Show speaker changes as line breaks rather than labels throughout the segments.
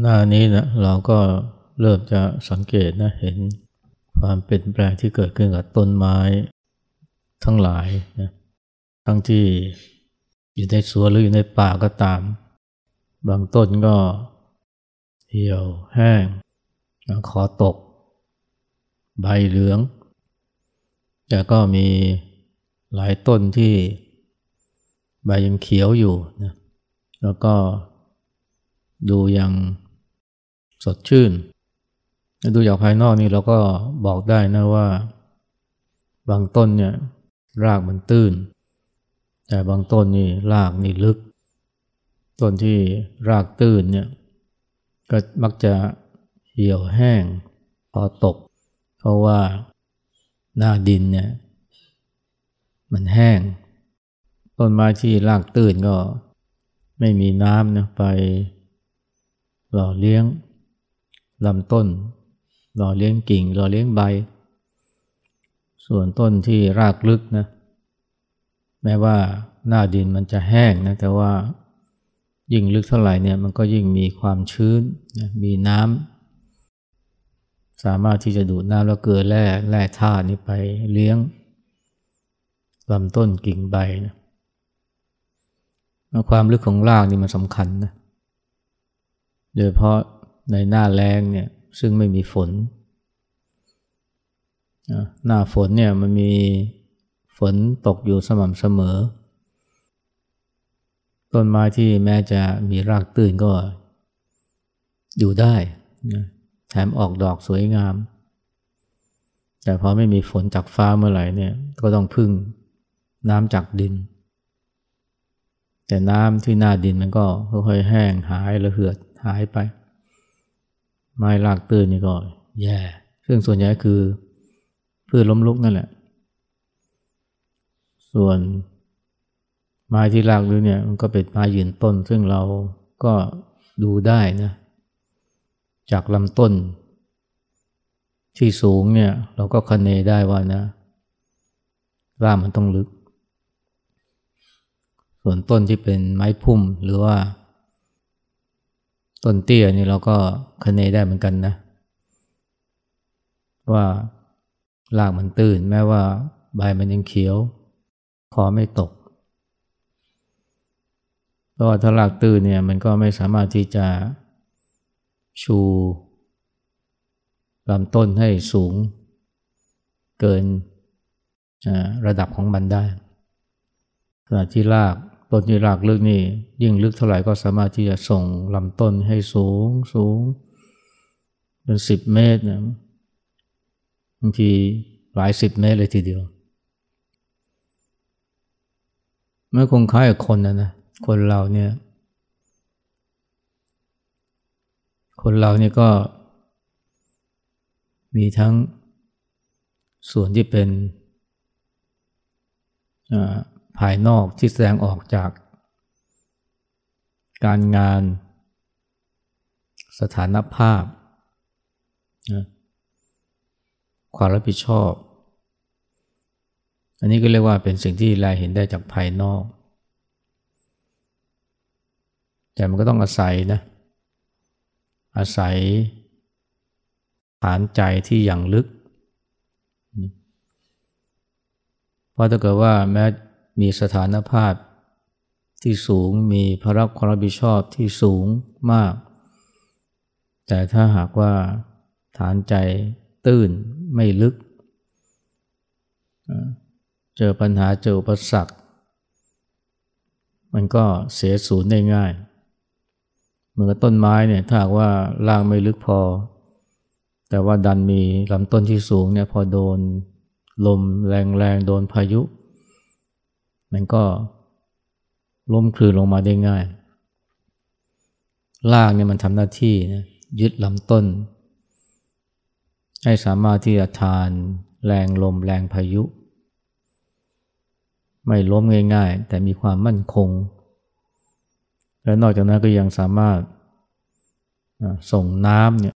หน้านี้นะเราก็เริ่มจะสังเกตนะเห็นความเปลี่ยนแปลงที่เกิดขึ้นกับต้นไม้ทั้งหลายนะทั้งที่อยู่ในสวนหรืออยู่ในป่าก็ตาม บางต้นก็เหี่ยวแห้งคอตก ใบเหลือง แต่ก็มีหลายต้นที่ใบยังเขียวอยู่นะแล้วก็ดูยัง สดชื่น ดูจากภายนอกนี่เราก็บอกได้นะว่า บางต้นเนี่ยรากมันตื้น แต่บางต้นนี่รากนี่ลึก ต้นที่รากตื้นเนี่ยก็มักจะเหี่ยวแห้งพอตก เพราะว่าหน้าดินเนี่ยมันแห้ง ต้นไม้ที่รากตื้นก็ไม่มีน้ำนะไปหล่อเลี้ยง ลำต้น หล่อเลี้ยงกิ่ง หล่อเลี้ยงใบ ส่วนต้นที่รากลึกนะ แม้ว่าหน้าดินมันจะแห้งนะ แต่ว่ายิ่งลึกเท่าไหร่เนี่ย มันก็ยิ่งมีความชื้นนะมีน้ำ สามารถที่จะดูดน้ำแล้วเกลือแร่ แร่ธาตุนี้ไปเลี้ยงลำต้นกิ่งใบนะความลึกของรากนี่มันสำคัญนะโดยเพราะ ในหน้าแรงเนี่ยซึ่งไม่มีฝน หน้าฝนเนี่ยมันมีฝนตกอยู่สม่ำเสมอ ต้นไม้ที่แม้จะมีรากตื้นก็อยู่ได้ แถมออกดอกสวยงาม แต่พอไม่มีฝนจากฟ้าเมื่อไหร่เนี่ยก็ต้องพึ่งน้ำจากดิน แต่น้ำที่หน้าดินมันก็ค่อยๆแห้งหายระเหือดหายไป ไม้รากตื้นนี่ก็แย่ ซึ่งส่วนใหญ่คือพืชล้มลุกนั่นแหละ ส่วนไม้ที่รากลึกเนี่ยมันก็เป็นไม้ยืนต้น ซึ่งเราก็ดูได้นะ จากลำต้น ที่สูงเนี่ยเราก็คเนได้ว่านะรากมันต้องลึก ส่วนต้นที่เป็นไม้พุ่มหรือว่า ต้นเตี้ยนี่เราก็คะเนได้เหมือนกันนะ ว่ารากมันตื่นแม้ว่าใบมันยังเขียว คอไม่ตก เพราะว่าถ้ารากตื่นเนี่ยมันก็ไม่สามารถที่จะชูลำต้นให้สูงเกินระดับของมันได้ขณะที่ราก ต้นที่รากลึกนี่ยิ่งลึกเท่าไหร่ก็สามารถที่จะส่งลำต้นให้สูงสูงเป็นสิบเมตรนะบางทีหลายสิบเมตรเลยทีเดียวเมื่อคงคล้ายกับคนนะนะคนเราเนี่ย คนเราเนี่ยก็ มีทั้งส่วนที่เป็น ภายนอกที่แสดงออกจาก การงาน สถานภาพนะความรับผิดชอบ อันนี้ก็เรียกว่าเป็นสิ่งที่แลเห็นได้จากภายนอก แต่มันก็ต้องอาศัยนะ อาศัยฐานใจที่อย่างลึก เพราะถ้าเกิดว่าแม้ มีสถานภาพที่สูงมีภาระความรับผิดชอบที่สูงมาก แต่ถ้าหากว่าฐานใจตื้นไม่ลึก เจอปัญหาเจออุปสรรค มันก็เสียศูนย์ได้ง่ายเหมือนต้นไม้เนี่ยถ้าหากว่าล่างไม่ลึกพอ แต่ว่าดันมีลำต้นที่สูงเนี่ยพอโดนลมแรงๆ โดนพายุ มันก็ล้มคลืนลงมาได้ง่ายรากเนี่ยมันทำหน้าที่นะยึดลำต้น ให้สามารถที่จะทานแรงลมแรงพายุ ไม่ล้มง่ายๆ แต่มีความมั่นคง และนอกจากนั้นก็ยังสามารถส่งน้ำเนี่ย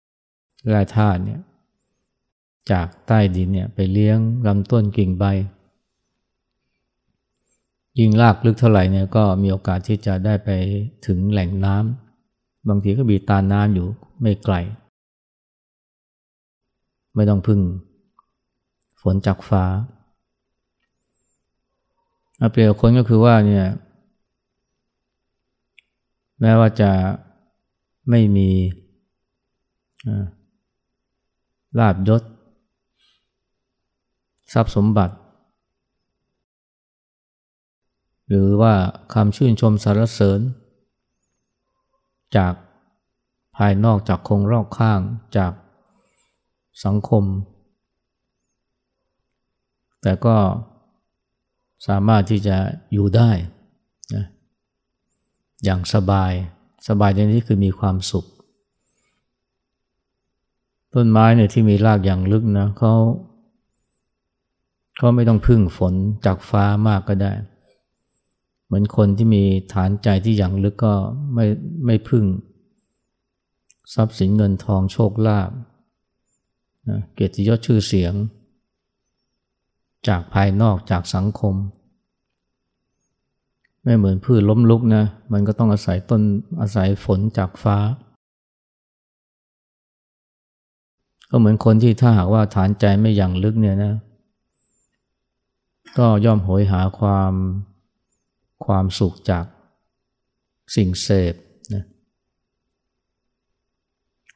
แร่ธาตุเนี่ยจากใต้ดินเนี่ยไปเลี้ยงลำต้นกิ่งใบ ยิ่งลากลึกเท่าไหร่เนี่ยก็มีโอกาสที่จะได้ไปถึงแหล่งน้บางทีก็มีตาน้ำอยู่ไม่ไกล ไม่ต้องพึ่ง ฝนจากฟ้าเปรียบคนก็คือว่าเนี่ยแม้ว่าจะไม่มีลาบยศ ทรัพย์สมบัติ หรือว่าคำชื่นชมสรรเสริญ จากภายนอกจากคงรอบข้างจากสังคม แต่ก็สามารถที่จะอยู่ได้นะอย่างสบายสบายในที่คือมีความสุข ต้นไม้เนี่ยที่มีรากอย่างลึกนะเขาเขาไม่ต้องพึ่งฝนจากฟ้ามากก็ได้ มือนคนที่มีฐานใจที่อย่างลึกก็ไม่ไม่พึ่ง ทรัพย์สินเงินทองโชคลาภนะเกียรติยศชื่อเสียง จากภายนอกจากสังคม ไม่เหมือนพืชล้มลุกนะ มันก็ต้องอาศัยต้นอาศัยฝนจากฟ้า ก็เหมือนคนที่ถ้าหากว่าฐานใจไม่อย่างลึกเนี่ยนะ ก็ย่อมโหยหาความ ความสุขจากสิ่งเสพนะ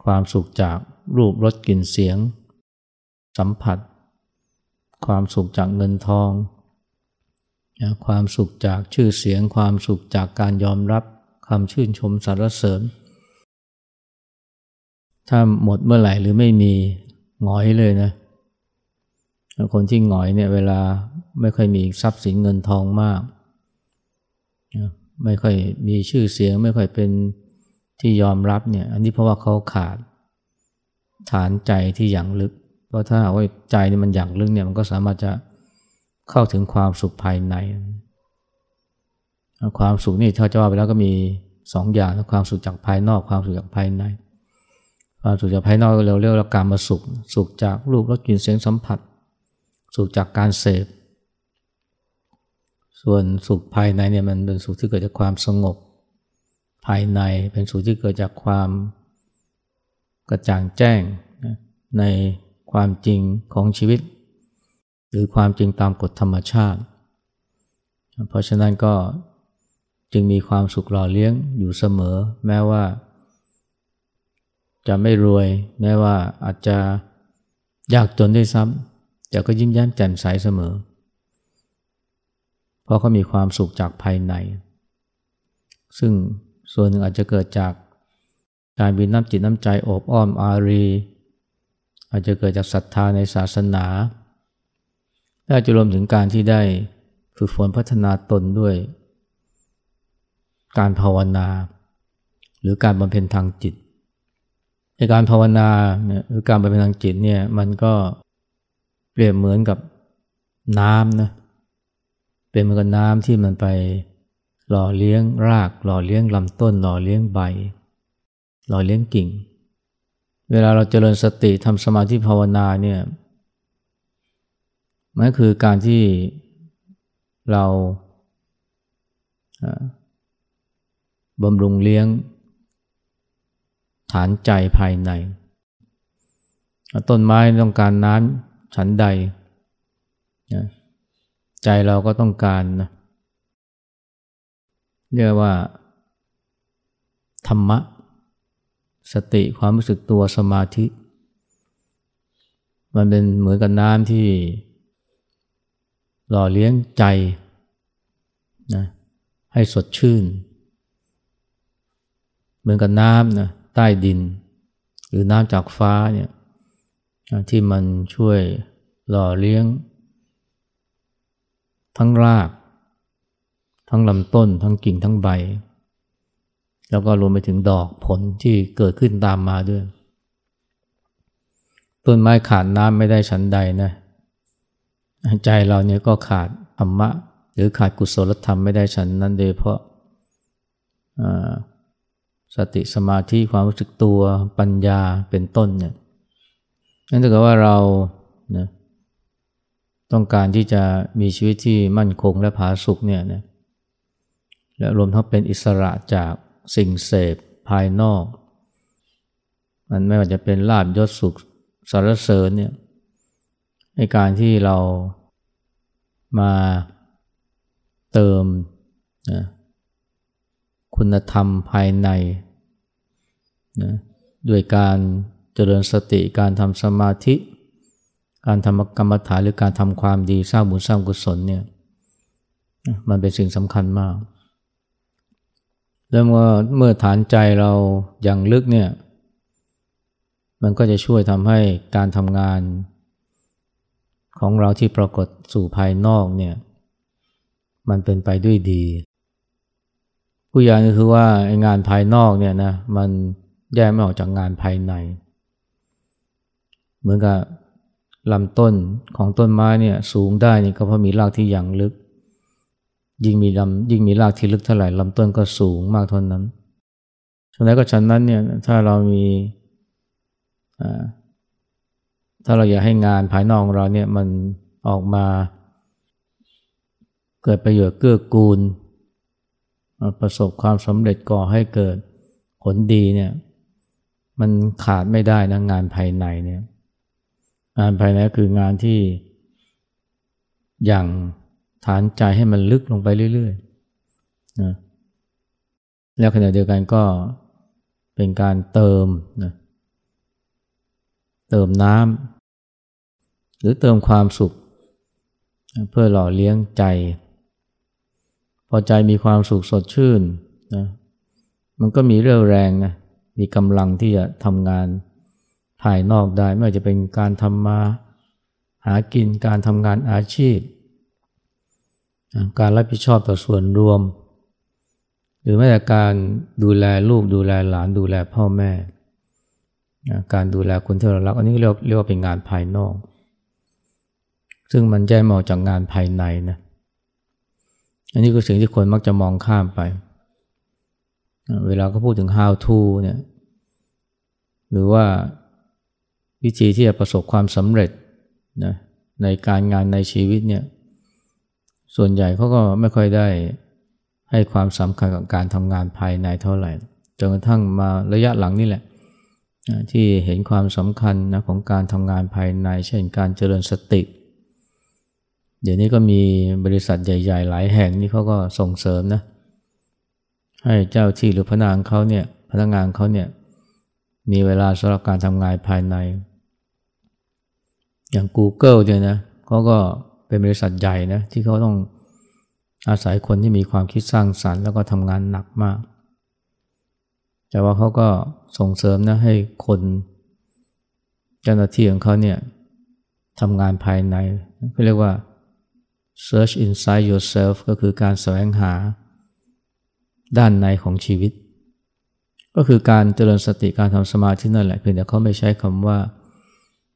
ความสุขจากรูปรสกลิ่นเสียง สัมผัส ความสุขจากเงินทองนะความสุขจากชื่อเสียง ความสุขจากการยอมรับคำชื่นชมสรรเสริญ ถ้าหมดเมื่อไหร่หรือไม่มีหงอยเลยนะคนที่หงอยเนี่ยเวลาไม่ค่อยมีทรัพย์สินเงินทองมาก ไม่ค่อยมีชื่อเสียง ไม่ค่อยเป็นที่ยอมรับเนี่ย อันนี้เพราะว่าเขาขาด ฐานใจที่อย่างลึก เพราะถ้าว่าใจนี่มันอย่างลึกเนี่ยมันก็สามารถจะเข้าถึงความสุขภายใน ความสุขนี่ถ้าจะว่าไปแล้วก็มีสองอย่างความสุขจากภายนอกความสุขจากภายใน ความสุขจากภายนอกเราเรียกว่าการมาสุข สุขจากรูปรสกลิ่นเสียงสัมผัส สุขจากการเสพ ส่วนสุขภายในเนี่ยมันเป็นสุขที่เกิดจากความสงบ ภายในเป็นสุขที่เกิดจากความกระจ่างแจ้งในความจริงของชีวิต หรือความจริงตามกฎธรรมชาติ เพราะฉะนั้นก็จึงมีความสุขหล่อเลี้ยงอยู่เสมอ แม้ว่า จะไม่รวย แม้ว่าอาจจะยากจนด้วยซ้ำแต่ก็ยิ้มแย้มแจ่มใสเสมอเพราะเขามีความสุขจากภายใน ซึ่งส่วนหนึ่งอาจจะเกิดจากการมีน้ำจิตน้ำใจโอบอ้อมอารี อาจจะเกิดจากศรัทธาในศาสนาและจะรวมถึงการที่ได้ฝึกฝนพัฒนาตนด้วย การภาวนา หรือการบำเพ็ญทางจิต ในการภาวนาเนี่ยหรือการบำเพ็ญทางจิตเนี่ยมันก็เปรียบเหมือนกับน้ำนะ เป็นเหมือนกับน้ำที่มันไปหล่อเลี้ยงราก หล่อเลี้ยงลำต้น หล่อเลี้ยงใบ หล่อเลี้ยงกิ่ง เวลาเราเจริญสติทำสมาธิภาวนาเนี่ยมันคือการที่เราบำรุงเลี้ยง ฐานใจภายใน ต้นไม้ต้องการน้ำฉันใด ใจเราก็ต้องการนะเรียกว่า ธรรมะ สติความรู้สึกตัวสมาธิ มันเป็นเหมือนกับน้ำที่ หล่อเลี้ยงใจนะให้สดชื่น เหมือนกับน้ำนะใต้ดิน หรือน้ำจากฟ้าเนี่ยที่มันช่วยหล่อเลี้ยง ทั้งราก ทั้งลำต้น ทั้งกิ่งทั้งใบ แล้วก็รวมไปถึงดอกผลที่เกิดขึ้นตามมาด้วย ต้นไม้ขาดน้ำไม่ได้ฉันใดนะใจเราเนี่ยก็ขาดธรรมะ หรือขาดกุศลธรรมไม่ได้ฉันนั้นโดยเพราะสติสมาธิความรู้สึกตัวปัญญาเป็นต้นเนี่ยนั่นถ้าเกิดว่าเรานะ ต้องการที่จะมีชีวิตที่มั่นคงและผาสุกเนี่ยนะและรวมทั้งเป็นอิสระจากสิ่งเสพภายนอก มันไม่ว่าจะเป็นลาบยศสุขสารเสริญเนี่ยในการที่เรามาเติมนะคุณธรรมภายในนะด้วยการเจริญสติการทำสมาธิ การทำกรรมฐานหรือการทำความดีสร้างบุญสร้างกุศลเนี่ยมันเป็นสิ่งสำคัญมาก แล้วเมื่อเมื่อฐานใจเราอย่างลึกเนี่ยมันก็จะช่วยทำให้การทำงานของเราที่ปรากฏสู่ภายนอกเนี่ยมันเป็นไปด้วยดี ผู้ยางก็คือว่างานภายนอกเนี่ยนะมันแยกไม่ออกจากงานภายใน เหมือนกับ ลำต้นของต้นไม้เนี่ยสูงได้นี่ก็เพราะมีรากที่ย่งลึก ยิ่งมีลำยิ่งมีรากที่ลึกเท่าไหร่ลำต้นก็สูงมากเท่านั้นฉะนั้นก็ฉันนั้นเนี่ยถ้าเรามีถ้าเราอยากให้งานภายนอกของเราเนี่ยมันออกมาเกิดประโยชน์เกื้อกูล ประสบความสำเร็จก่อให้เกิดผลดีเนี่ยมันขาดไม่ได้นะงานภายในเนี่ย งานภายในคืองานที่อย่างฐานใจให้มันลึกลงไปเรื่อยๆนะแล้วขณะเดียวกันก็เป็นการเติมนะเติมน้ำหรือเติมความสุข เพื่อหล่อเลี้ยงใจ พอใจมีความสุขสดชื่นนะมันก็มีเรี่ยวแรงนะมีกำลังที่จะทำงาน ภายนอกได้ ไม่ว่าจะเป็นการทำมาหากินการทำงานอาชีพ การรับผิดชอบต่อส่วนรวม หรือแม้แต่การดูแลลูกดูแลหลานดูแลพ่อแม่ การดูแลคนที่เรารักอันนี้เรียกเรียกว่าเป็นงานภายนอก ซึ่งมันแยกมาจากงานภายในนะ อันนี้คือสิ่งที่คนมักจะมองข้ามไป เวลาเขาพูดถึง how to เนี่ยหรือว่า วิธีที่จะประสบความสำเร็จนะในการงานในชีวิตเนี่ยส่วนใหญ่เขาก็ไม่ค่อยได้ให้ความสำคัญกับการทำงานภายในเท่าไหร่จนกระทั่งมาระยะหลังนี่แหละ ที่เห็นความสำคัญนะของการทำงานภายใน เช่นการเจริญสติ เดี๋ยวนี้ก็มีบริษัทใหญ่ ๆ หลายแห่งนี่เขาก็ส่งเสริมนะให้เจ้าที่หรือพนักงานเขาเนี่ยพนักงานเขาเนี่ย มีเวลาสำหรับการทำงานภายใน อย่าง Google เนี่ยนะเขาก็เป็นบริษัทใหญ่นะที่เขาต้องอาศัยคนที่มีความคิดสร้างสารรค์ แล้วก็ทำงานหนักมาก แต่ว่าเขาก็ส่งเสริมนะให้คนเจ้าหน้าที่ของเขาเนี่ยทำงานภายในเขาเรียกว่า search inside yourself ก็คือการแสวงหาด้านในของชีวิต ก็คือการเจริญสติการทำสมาธินั่นแหละเพียงแต่เขาไม่ใช้คำว่า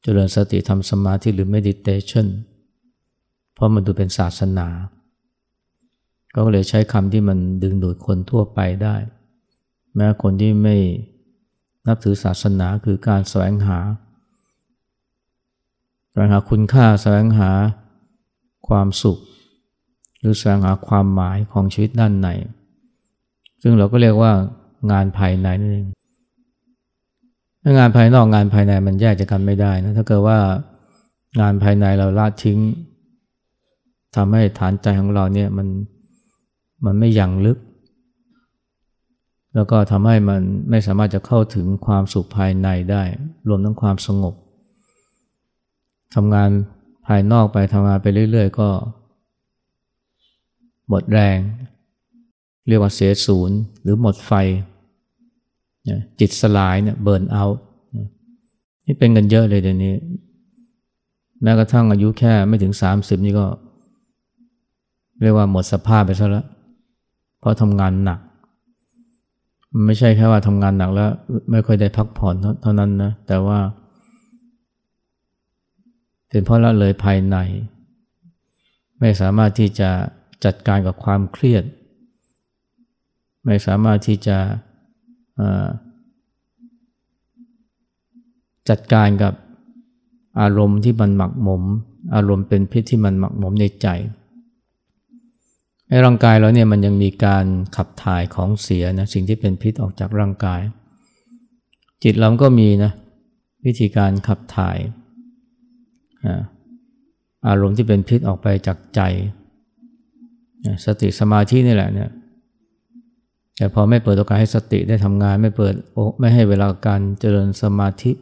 เจริญสติทำสมาธิหรือ meditation เพราะมันดูเป็นศาสนาก็เลยใช้คำที่มันดึงดูดคนทั่วไปได้ แม้คนที่ไม่นับถือศาสนาคือการแสวงหาแสวงหาคุณค่าแสวงหาความสุข หรือแสวงหาความหมายของชีวิตด้านใน ซึ่งเราก็เรียกว่า งานภายในนั่นเองงานภายนอกงานภายในมันแยกจากกันไม่ได้นะถ้าเกิดว่างานภายในเราละทิ้งทำให้ฐานใจของเราเนี่ยมันมันไม่ยั่งลึก แล้วก็ทำให้มันไม่สามารถจะเข้าถึงความสุขภายในได้ รวมทั้งความสงบทำงานภายนอกไปทำงานไปเรื่อย ๆ ก็ หมดแรง เรียกว่าเสียศูนย์หรือหมดไฟ จิตสลายเนี่ยเบิร์นเอานี่เป็นกันเยอะเลยเดี๋ยวนี้ แม้กระทั่งอายุแค่ไม่ถึงสามสิบนี่ก็ เรียกว่าหมดสภาพไปซะแล้ว เพราะทำงานหนัก ไม่ใช่แค่ว่าทำงานหนักแล้ว ไม่ค่อยได้พักผ่อนเท่านั้นนะ แต่ว่าเป็นเพราะละเลยภายใน ไม่สามารถที่จะจัดการกับความเครียด ไม่สามารถที่จะ จัดการกับอารมณ์ที่มันหมักหมม อารมณ์เป็นพิษที่มันหมักหมมในใจให้ร่างกายเราเนี่ยมันยังมีการขับถ่ายของเสียนะสิ่งที่เป็นพิษออกจากร่างกาย จิตเราก็มีนะวิธีการขับถ่ายอารมณ์ที่เป็นพิษออกไปจากใจ สติสมาธินี่แหละเนี่ย แต่พอไม่เปิดโอกาสให้สติได้ทำงานไม่เปิดไม่ให้เวลาการเจริญสมาธิ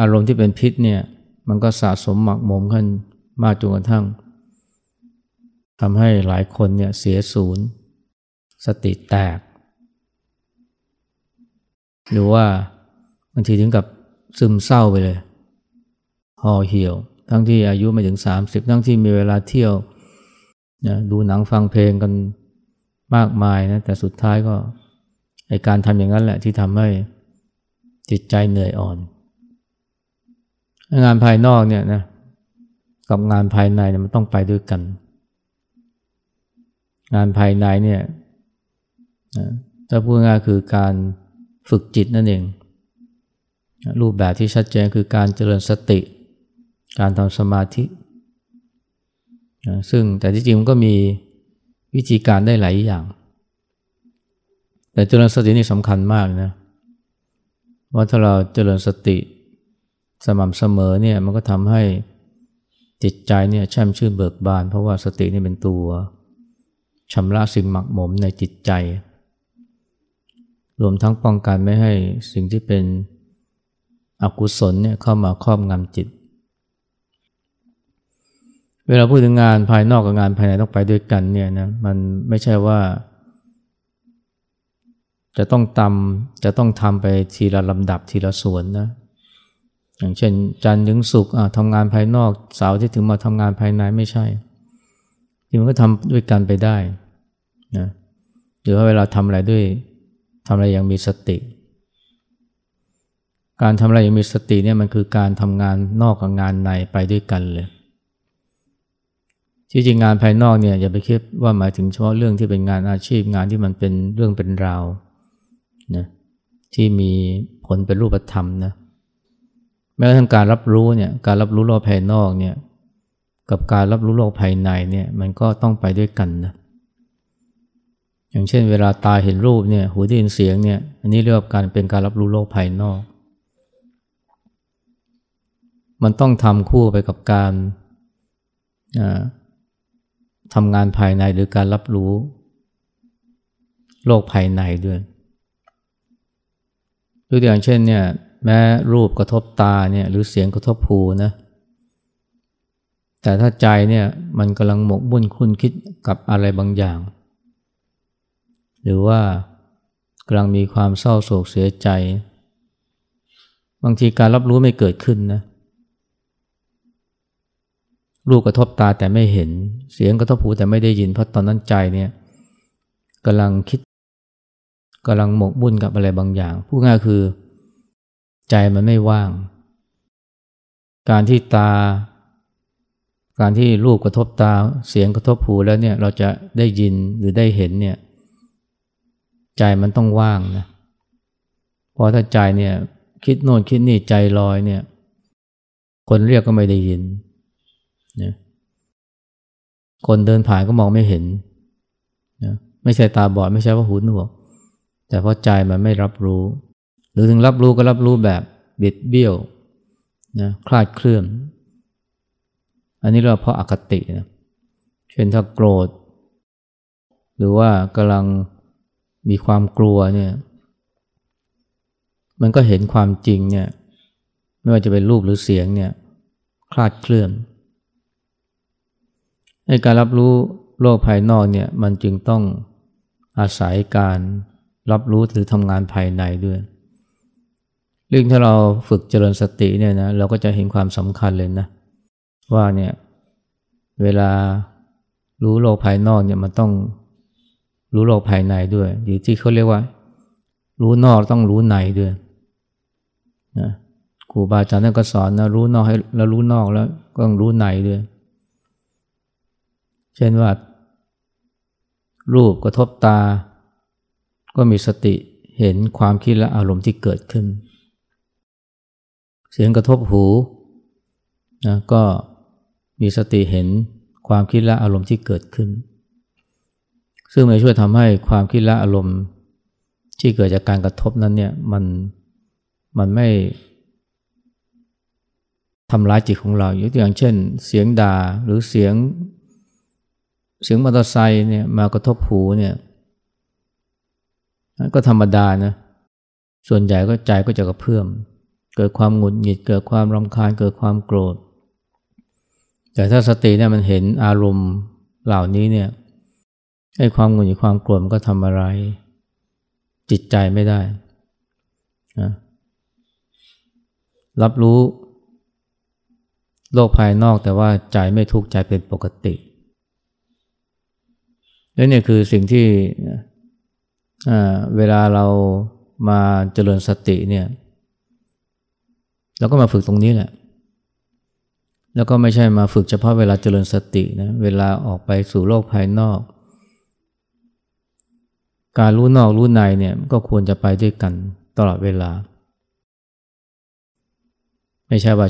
อารมณ์ที่เป็นพิษเนี่ยมันก็สะสมหมักหมมขึ้นมากจนกระทั่งทำให้หลายคนเนี่ยเสียศูนย์ สติแตก หรือว่าบางทีถึงกับซึมเศร้าไปเลยห่อเหี่ยว ทั้งที่อายุไม่ถึง 30 ทั้งที่มีเวลาเที่ยวนะดูหนังฟังเพลงกัน มากมายนะแต่สุดท้ายก็ไอการทำอย่างนั้นแหละที่ทำให้จิตใจเหนื่อยอ่อน งานภายนอกเนี่ยนะกับงานภายในเนี่ยมันต้องไปด้วยกัน งานภายในเนี่ยถ้าพูดง่ายคือการฝึกจิตนั่นเอง รูปแบบที่ชัดเจนคือการเจริญสติ การทำสมาธิ ซึ่งแต่ที่จริงมันก็มี วิธีการได้หลายอย่าง แต่เจริญสตินี่สำคัญมากนะว่าถ้าเราเจริญสติสม่ำเสมอเนี่ยมันก็ทำให้จิตใจเนี่ยแช่มชื่นเบิกบาน เพราะว่าสตินี่เป็นตัวชำระสิ่งหมักหมมในจิตใจ รวมทั้งป้องกันไม่ให้สิ่งที่เป็นอกุศลเนี่ยเข้ามาครอบงำจิต เวลาพูดถึงงานภายนอกกับงานภายในต้องไปด้วยกันเนี่ยนะมันไม่ใช่ว่า จะต้องทำจะต้องทำไปทีละลำดับทีละส่วนนะอย่างเช่น จันทร์ถึงศุกร์ทำงานภายนอกเสาร์ที่ถึงมาทำงานภายในไม่ใช่ที่มันก็ทำด้วยกันไปได้นะหรือว่าเวลาทำอะไรด้วยทำอะไรอย่างมีสติ การทำอะไรอย่างมีสติเนี่ยมันคือการทำงานนอกกับงานในไปด้วยกันเลย ที่จริงงานภายนอกเนี่ยอย่าไปคิดว่าหมายถึงเฉพาะเรื่องที่เป็นงานอาชีพงานที่มันเป็นเรื่องเป็นราวนะที่มีผลเป็นรูปธรรมนะแม้กระทั่งการรับรู้เนี่ยการรับรู้โลกภายนอกเนี่ยกับการรับรู้โลกภายในเนี่ยมันก็ต้องไปด้วยกันนะอย่างเช่น เวลาตาเห็นรูปเนี่ยหูได้ยินเสียงเนี่ยอันนี้เรียกว่าการเป็นการรับรู้โลกภายนอก มันต้องทำคู่ไปกับการ ทำงานภายในหรือการรับรู้ โลกภายในด้วยตัวอย่างเช่นเนี่ยแม้รูปกระทบตาเนี่ยหรือเสียงกระทบหูนะแต่ถ้าใจเนี่ยมันกำลังหมกบุ่นคุ้นคิดกับอะไรบางอย่าง หรือว่ากำลังมีความเศร้าโศกเสียใจ บางทีการรับรู้ไม่เกิดขึ้นนะ รูปกระทบตาแต่ไม่เห็น เสียงกระทบหูแต่ไม่ได้ยิน เพราะตอนนั้นใจเนี่ยกำลังคิดกำลังหมกบุ่นกับอะไรบางอย่าง พูดง่ายคือ ใจมันไม่ว่าง การที่ตา การที่รูปกระทบตา เสียงกระทบหูแล้วเนี่ยเราจะได้ยินหรือได้เห็นเนี่ย ใจมันต้องว่างนะเพราะถ้าใจเนี่ย คิดโน่นคิดนี่ใจลอยเนี่ย คนเรียกก็ไม่ได้ยิน นะคนเดินผ่านก็มองไม่เห็นนะไม่ใช่ตาบอดไม่ใช่ว่าหูหนวก แต่เพราะใจมันไม่รับรู้ หรือถึงรับรู้ก็รับรู้แบบบิดเบี้ยวนะคลาดเคลื่อน อันนี้เรียกว่าเพราะอคตินะเช่นถ้าโกรธ หรือว่ากำลังมีความกลัวเนี่ย มันก็เห็นความจริงเนี่ย ไม่ว่าจะเป็นรูปหรือเสียงเนี่ย คลาดเคลื่อน การรับรู้โลกภายนอกเนี่ยมันจึงต้องอาศัยการรับรู้หรือทำงานภายในด้วยเรื่องถ้าเราฝึกเจริญสติเนี่ยนะเราก็จะเห็นความสำคัญเลยนะ ว่าเนี่ยเวลารู้โลกภายนอกเนี่ยมันต้องรู้โลกภายในด้วยหรือที่เขาเรียกว่า รู้นอกต้องรู้ในด้วยนะครูบาอาจารย์ท่านก็สอนนะรู้นอกให้แล้วรู้นอกแล้วก็ต้องรู้ในด้วย เช่นว่า รูปกระทบตา ก็มีสติเห็นความคิดและอารมณ์ที่เกิดขึ้น เสียงกระทบหูนะก็มีสติเห็นความคิดและอารมณ์ที่เกิดขึ้น ซึ่งมันช่วยทำให้ความคิดและอารมณ์ที่เกิดจากการกระทบนั้นเนี่ยมันมันไม่ทำร้ายจิตของเรายกตัวอย่างเช่น เสียงด่าหรือเสียง เสียงมอเตอร์ไซค์เนี่ยมากระทบหูเนี่ยก็ธรรมดานะ ส่วนใหญ่ก็ใจก็จะกระเพื่อม เกิดความหงุดหงิด เกิดความรำคาญ เกิดความโกรธ แต่ถ้าสติเนี่ยมันเห็นอารมณ์เหล่านี้เนี่ยไอ้ความหงุดหงิดความโกรธมันก็ทำอะไร จิตใจไม่ได้นะรับรู้ โลกภายนอกแต่ว่าใจไม่ทุกข์ใจเป็นปกติ และนี่คือสิ่งที่เวลาเรามาเจริญสติเนี่ยเราก็มาฝึกตรงนี้แหละ แล้วก็ไม่ใช่มาฝึกเฉพาะเวลาเจริญสตินะ เวลาออกไปสู่โลกภายนอก การรู้นอกรู้ในเนี่ยก็ควรจะไปด้วยกันตลอดเวลา ไม่ใช่ว่า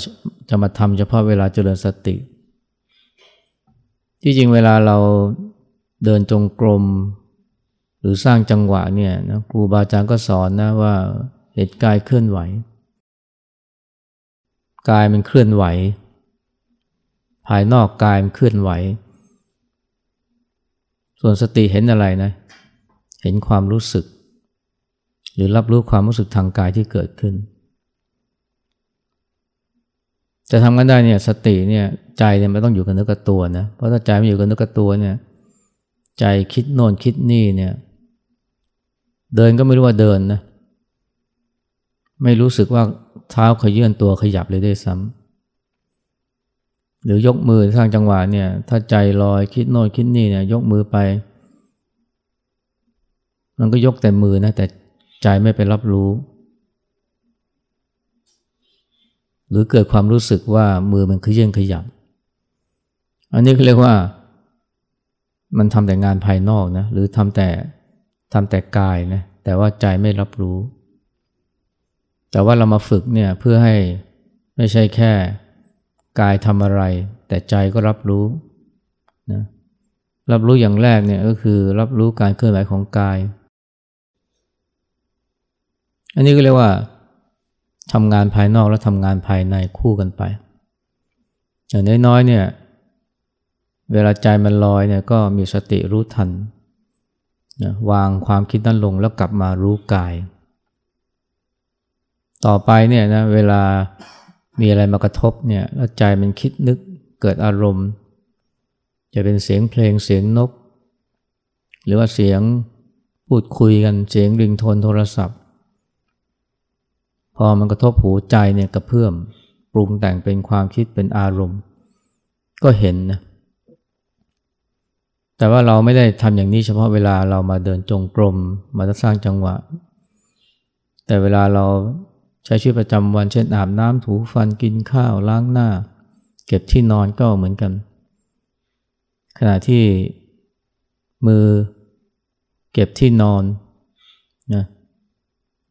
จะมาทำเฉพาะเวลาเจริญสติ ที่จริงเวลาเรา เดินจงกรม หรือสร้างจังหวะเนี่ยนะครูบาอาจารย์ก็สอนนะว่าเหตุกายเคลื่อนไหว กายมันเคลื่อนไหว ภายนอกกายมันเคลื่อนไหว ส่วนสติเห็นอะไรนะ เห็นความรู้สึก หรือรับรู้ความรู้สึกทางกายที่เกิดขึ้นจะทำกันได้เนี่ยสติเนี่ยใจเนี่ยไม่ต้องอยู่กับเนื้อกับตัวนะเพราะถ้าใจไม่อยู่กับเนื้อกับตัวเนี่ย ใจคิดโน่นคิดนี่เนี่ย เดินก็ไม่รู้ว่าเดินนะ ไม่รู้สึกว่าเท้าขยื่นตัวขยับเลยได้ซ้ำหรือยกมือสร้างจังหวะเนี่ย ถ้าใจลอยคิดโน่นคิดนี่เนี่ย ยกมือไป มันก็ยกแต่มือนะ แต่ใจไม่ไปรับรู้ หรือเกิดความรู้สึกว่ามือมันขยื่นขยับ อันนี้เขาเรียกว่า มันทำแต่งานภายนอกนะหรือทำแต่ทำแต่กายนะแต่ว่าใจไม่รับรู้ แต่ว่าเรามาฝึกเนี่ยเพื่อให้ไม่ใช่แค่กายทำอะไร แต่ใจก็รับรู้นะรับรู้อย่างแรกเนี่ยก็คือรับรู้การเคลื่อนไหวของกาย อันนี้ก็เรียกว่าทำงานภายนอกและทำงานภายในคู่กันไป อย่างน้อยๆเนี่ย เวลาใจมันลอยเนี่ยก็มีสติรู้ทันนะวางความคิดนั้นลงแล้วกลับมารู้กาย ต่อไปเนี่ยนะเวลามีอะไรมากระทบเนี่ยแล้วใจมันคิดนึกเกิดอารมณ์ จะเป็นเสียงเพลงเสียงนก หรือว่าเสียงพูดคุยกันเสียงริงโทนโทรศัพท์ พอมันกระทบหูใจเนี่ยกระเพื่อมปรุงแต่งเป็นความคิดเป็นอารมณ์ ก็เห็นนะ แต่ว่าเราไม่ได้ทำอย่างนี้เฉพาะเวลาเรามาเดินจงกรมมาสร้างจังหวะ แต่เวลาเราใช้ชีวิตประจำวันเช่นอาบน้ำถูฟันกินข้าวล้างหน้า เก็บที่นอนก็เหมือนกัน ขณะที่มือเก็บที่นอนนะ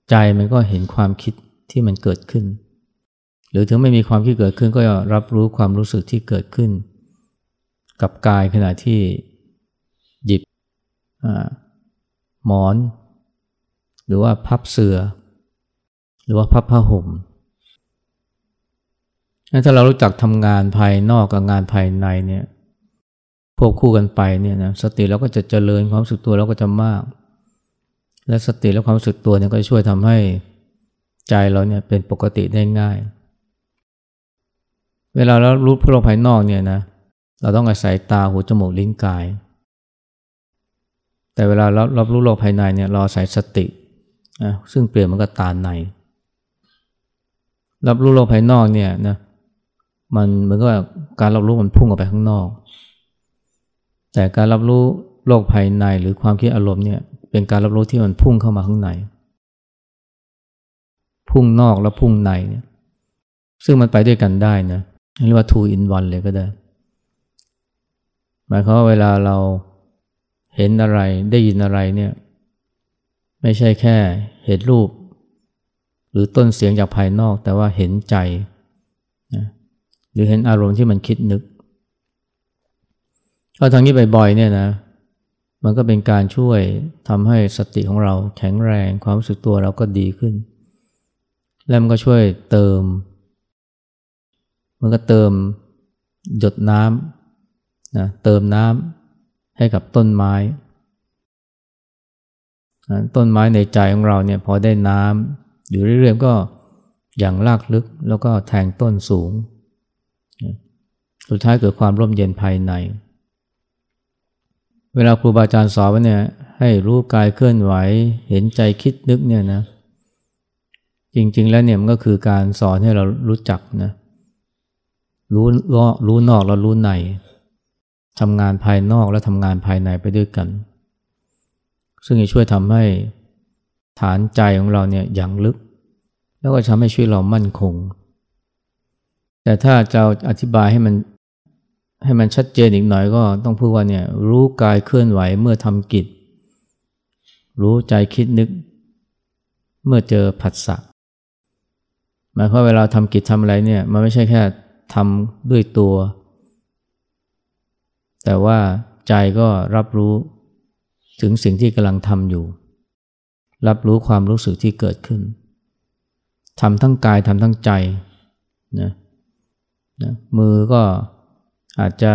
ใจมันก็เห็นความคิดที่มันเกิดขึ้น หรือถึงไม่มีความคิดเกิดขึ้นก็รับรู้ความรู้สึกที่เกิดขึ้น กับกายขณะที่ หมอน หรือว่าพับเสือ หรือว่าพับผ้าห่มถ้าเรารู้จักทำงานภายนอกกับงานภายในเนี่ยควบคู่กันไปเนี่ยนะสติเราก็จะเจริญความสึกตัวเราก็จะมาก และสติและความสึกตัวเนี่ยก็ช่วยทำให้ใจเราเนี่ยเป็นปกติได้ง่าย เวลาเรารู้ผู้ลงภายนอกเนี่ยนะเราต้องอาศัยตาหูจมูกลิ้นกาย แต่เวลาเรารับรู้โลกภายในเนี่ยเราอาศัยสตินะซึ่งเปลี่ยนมันก็ตาใน รับรู้โลกภายนอกเนี่ยนะมันเหมือนกับการรับรู้มันพุ่งออกไปข้างนอก แต่การรับรู้โลกภายในหรือความคิดอารมณ์เนี่ยเป็นการรับรู้ที่มันพุ่งเข้ามาข้างใน พุ่งนอกและพุ่งในเนี่ยซึ่งมันไปด้วยกันได้นะเรียกว่า two in one เลยก็ได้ หมายความว่าเวลาเรา เห็นอะไรได้ยินอะไรเนี่ยไม่ใช่แค่เห็นรูป หรือต้นเสียงจากภายนอกแต่ว่าเห็นใจนะหรือเห็นอารมณ์ที่มันคิดนึกถ้าทางนี้บ่อยๆเนี่ยนะมันก็เป็นการช่วยทำให้สติของเราแข็งแรงความรู้สึกตัวเราก็ดีขึ้น แล้วมันก็ช่วยเติม มันก็เติมหยดน้ำนะเติมน้ำ ให้กับต้นไม้ ต้นไม้ในใจของเราเนี่ยพอได้น้ำอยู่เรื่อยๆก็อย่างลากลึกแล้วก็แทงต้นสูง สุดท้ายเกิดความร่มเย็นภายใน เวลาครูบาอาจารย์สอนว่าเนี่ยให้รู้กายเคลื่อนไหวเห็นใจคิดนึกเนี่ยนะจริงๆแล้วเนี่ยมันก็คือการสอนให้เรารู้จักนะรู้รู้นอกแล้วรู้ใน ทำงานภายนอกและทำงานภายในไปด้วยกัน ซึ่งจะช่วยทำให้ฐานใจของเราเนี่ยอย่างลึก แล้วก็ทำให้ชีวิตเรามั่นคง แต่ถ้าจะอธิบายให้มันให้มันชัดเจนอีกหน่อยก็ต้องพูดว่าเนี่ยรู้กายเคลื่อนไหวเมื่อทำกิจ รู้ใจคิดนึก เมื่อเจอผัสสะหมายความเวลาทำกิจทำอะไรเนี่ยมันไม่ใช่แค่ทำด้วยตัว แต่ว่าใจก็รับรู้ถึงสิ่งที่กำลังทำอยู่ รับรู้ความรู้สึกที่เกิดขึ้นทำทั้งกายทำทั้งใจนะนะมือก็อาจจะ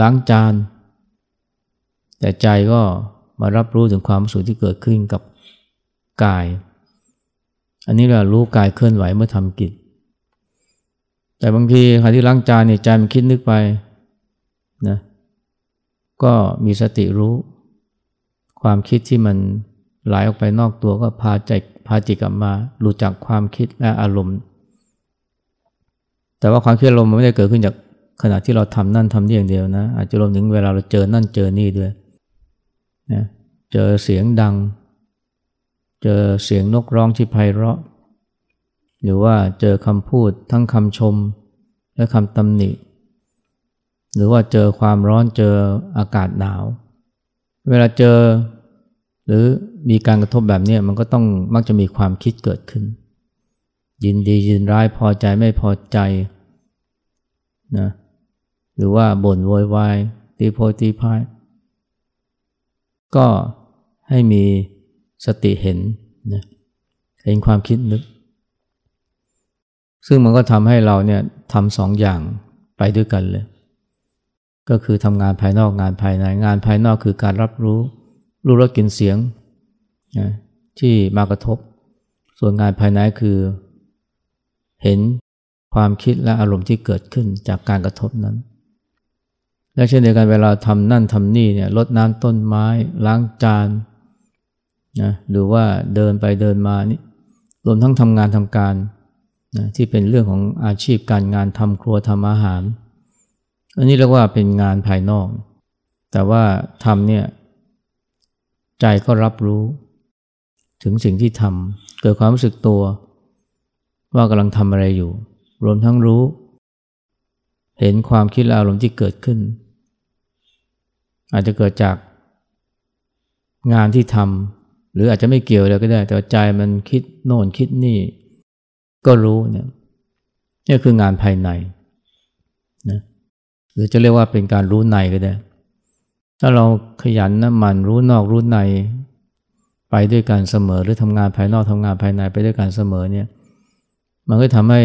ล้างจาน แต่ใจก็มารับรู้ถึงความรู้สึกที่เกิดขึ้นกับกาย อันนี้เรารู้กายเคลื่อนไหวเมื่อทำกิจ แต่บางทีขณะที่ล้างจานเนี่ยใจมันคิดนึกไปนะก็มีสติรู้ ความคิดที่มันไหลออกไปนอกตัวก็พาใจพาจิตกลับมารู้จักความคิดและอารมณ์ แต่ว่าความคิดอารมณ์มันไม่ได้เกิดขึ้นจากขณะที่เราทำนั่นทำนี่อย่างเดียวนะ อาจจะรวมถึงเวลาเราเจอนั่นเจอนี่ด้วยนะเจอเสียงดัง เจอเสียงนกร้องที่ไพเราะ หรือว่าเจอคำพูดทั้งคำชมและคำตำหนิ หรือว่าเจอความร้อนเจออากาศหนาว เวลาเจอ หรือมีการกระทบแบบนี้มันก็ต้องมักจะมีความคิดเกิดขึ้น ยินดียินร้ายพอใจไม่พอใจนะหรือว่าบ่นโวยวายตีโพตีพาย ก็ให้มีสติเห็นนะเห็นความคิดนึก ซึ่งมันก็ทำให้เราเนี่ยทำสองอย่างไปด้วยกันเลย ก็คือทำงานภายนอกงานภายใน งานภายนอกคือการรับรู้ รู้รสกลิ่นเสียงนะที่มากระทบ ส่วนงานภายในคือ เห็นความคิดและอารมณ์ที่เกิดขึ้นจากการกระทบนั้น และเช่นเดียวกันเวลาทำนั่นทำนี่เนี่ยลดน้ำต้นไม้ ล้างจานนะหรือว่าเดินไปเดินมานี่รวมทั้งทำงานทำการ นะที่เป็นเรื่องของอาชีพการงานทำครัวทำอาหาร อันนี้เรียกว่าเป็นงานภายนอก แต่ว่าทำเนี่ยใจก็รับรู้ ถึงสิ่งที่ทำเกิดความรู้สึกตัว ว่ากำลังทำอะไรอยู่ รวมทั้งรู้ เห็นความคิดและอารมณ์ที่เกิดขึ้น อาจจะเกิดจากงานที่ทำหรืออาจจะไม่เกี่ยวเลยก็ได้ แต่ใจมันคิดโน่นคิดนี่ ก็รู้เนี่ยนี่คืองานภายในนะหรือจะเรียกว่าเป็นการรู้ในก็ได้ ถ้าเราขยันนะมันรู้นอกรู้ในไปด้วยกันเสมอ หรือทำงานภายนอกทำงานภายในไปด้วยกันเสมอเนี่ย มันก็ทำให้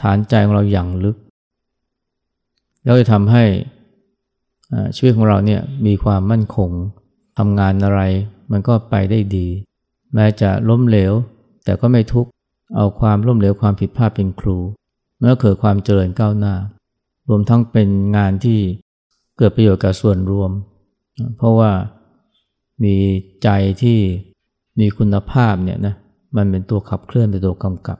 ฐานใจของเราอย่างลึก แล้วจะทำให้ชีวิตของเราเนี่ยมีความมั่นคงทำงานอะไร มันก็ไปได้ดี แม้จะล้มเหลว แต่ก็ไม่ทุกข์ เอาความล้มเหลวความผิดพลาดเป็นครูเมื่อเกิดความเจริญก้าวหน้า รวมทั้งเป็นงานที่เกิดประโยชน์กับส่วนรวม เพราะว่ามีใจที่มีคุณภาพเนี่ยนะมันเป็นตัวขับเคลื่อนเป็นตัวกำกับ